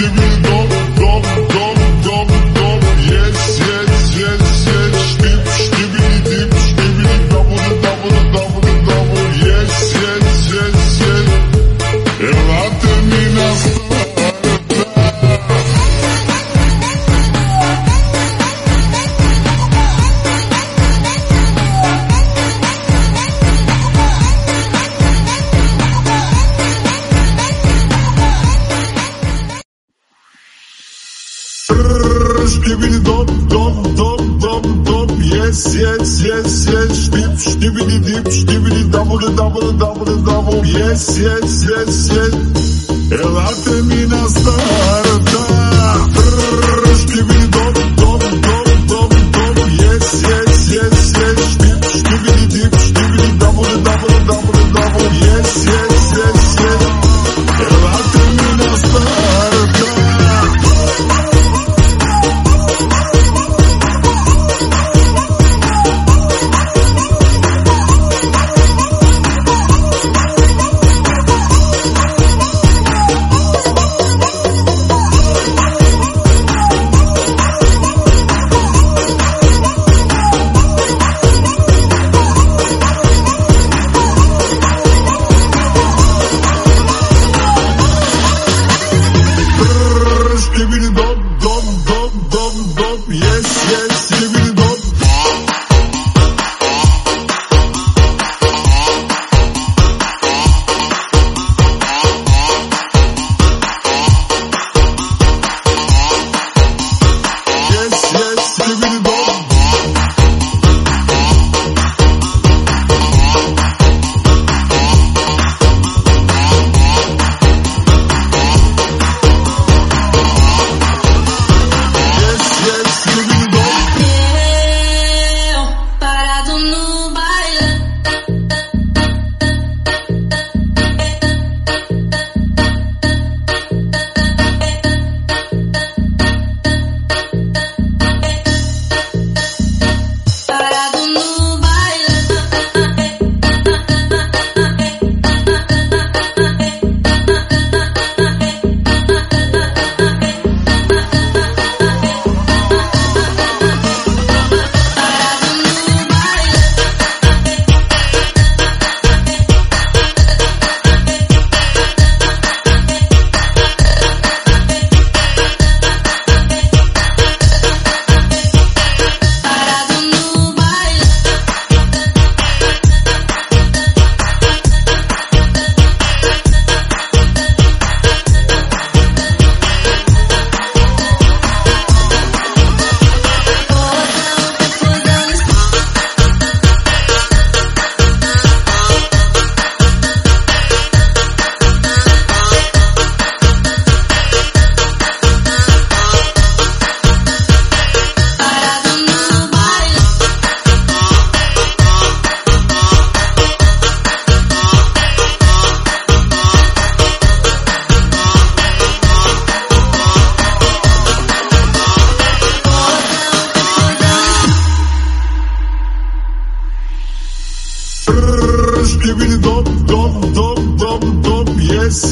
the rhythm. double, double, double, yes, yes, yes, yes. Ela arte mina star.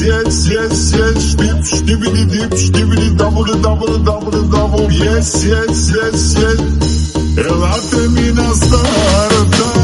yes, yes, yes, dip, dibidi dip, dibidi double, double, double, double, yes, yes, yes, yes. El arte mina starta.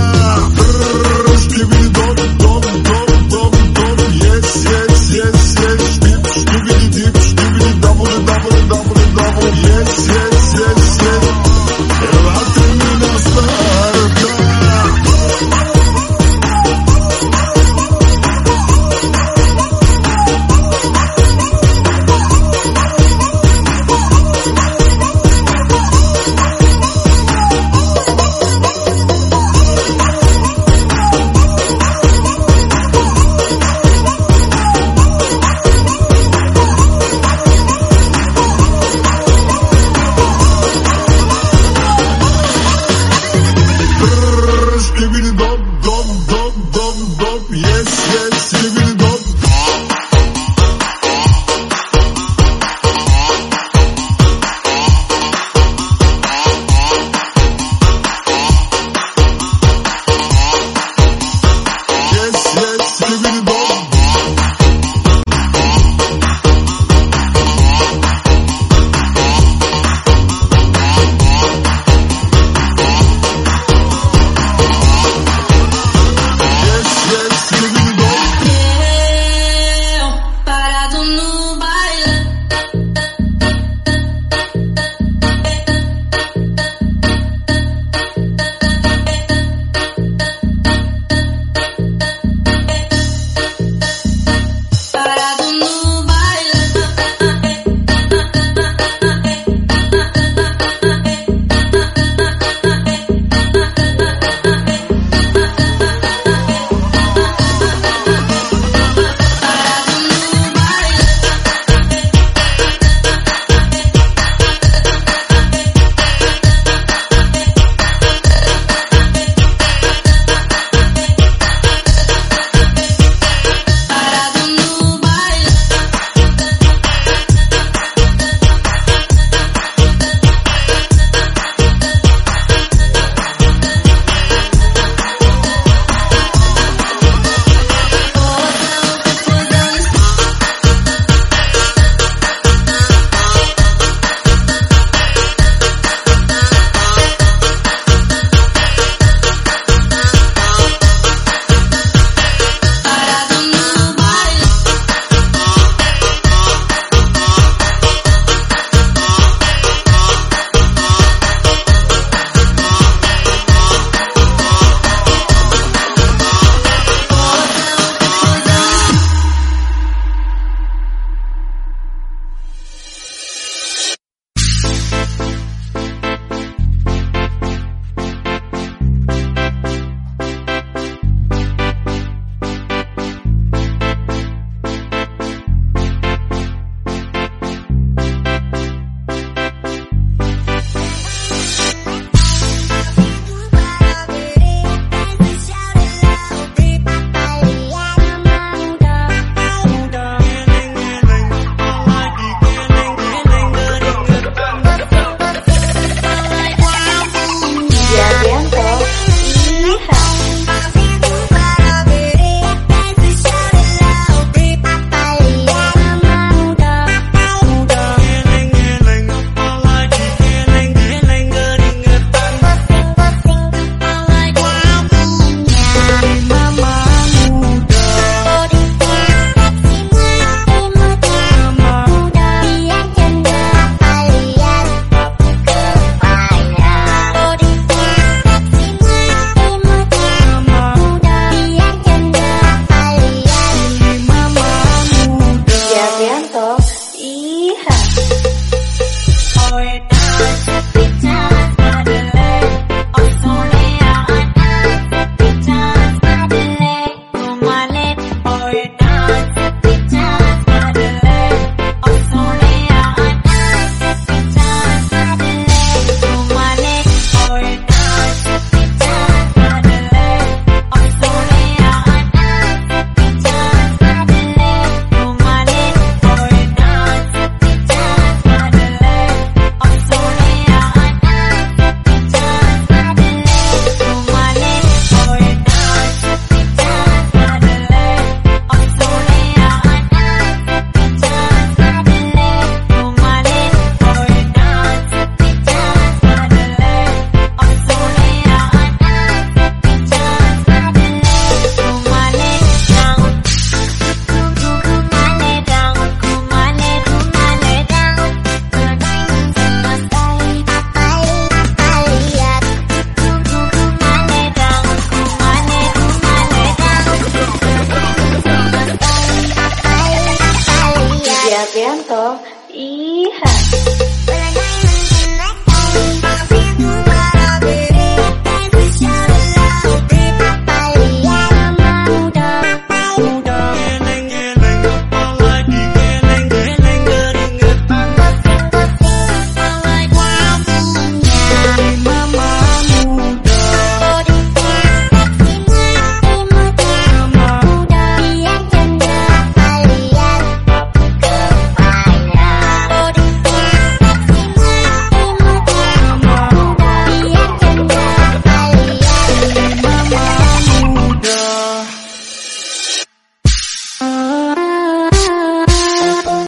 siento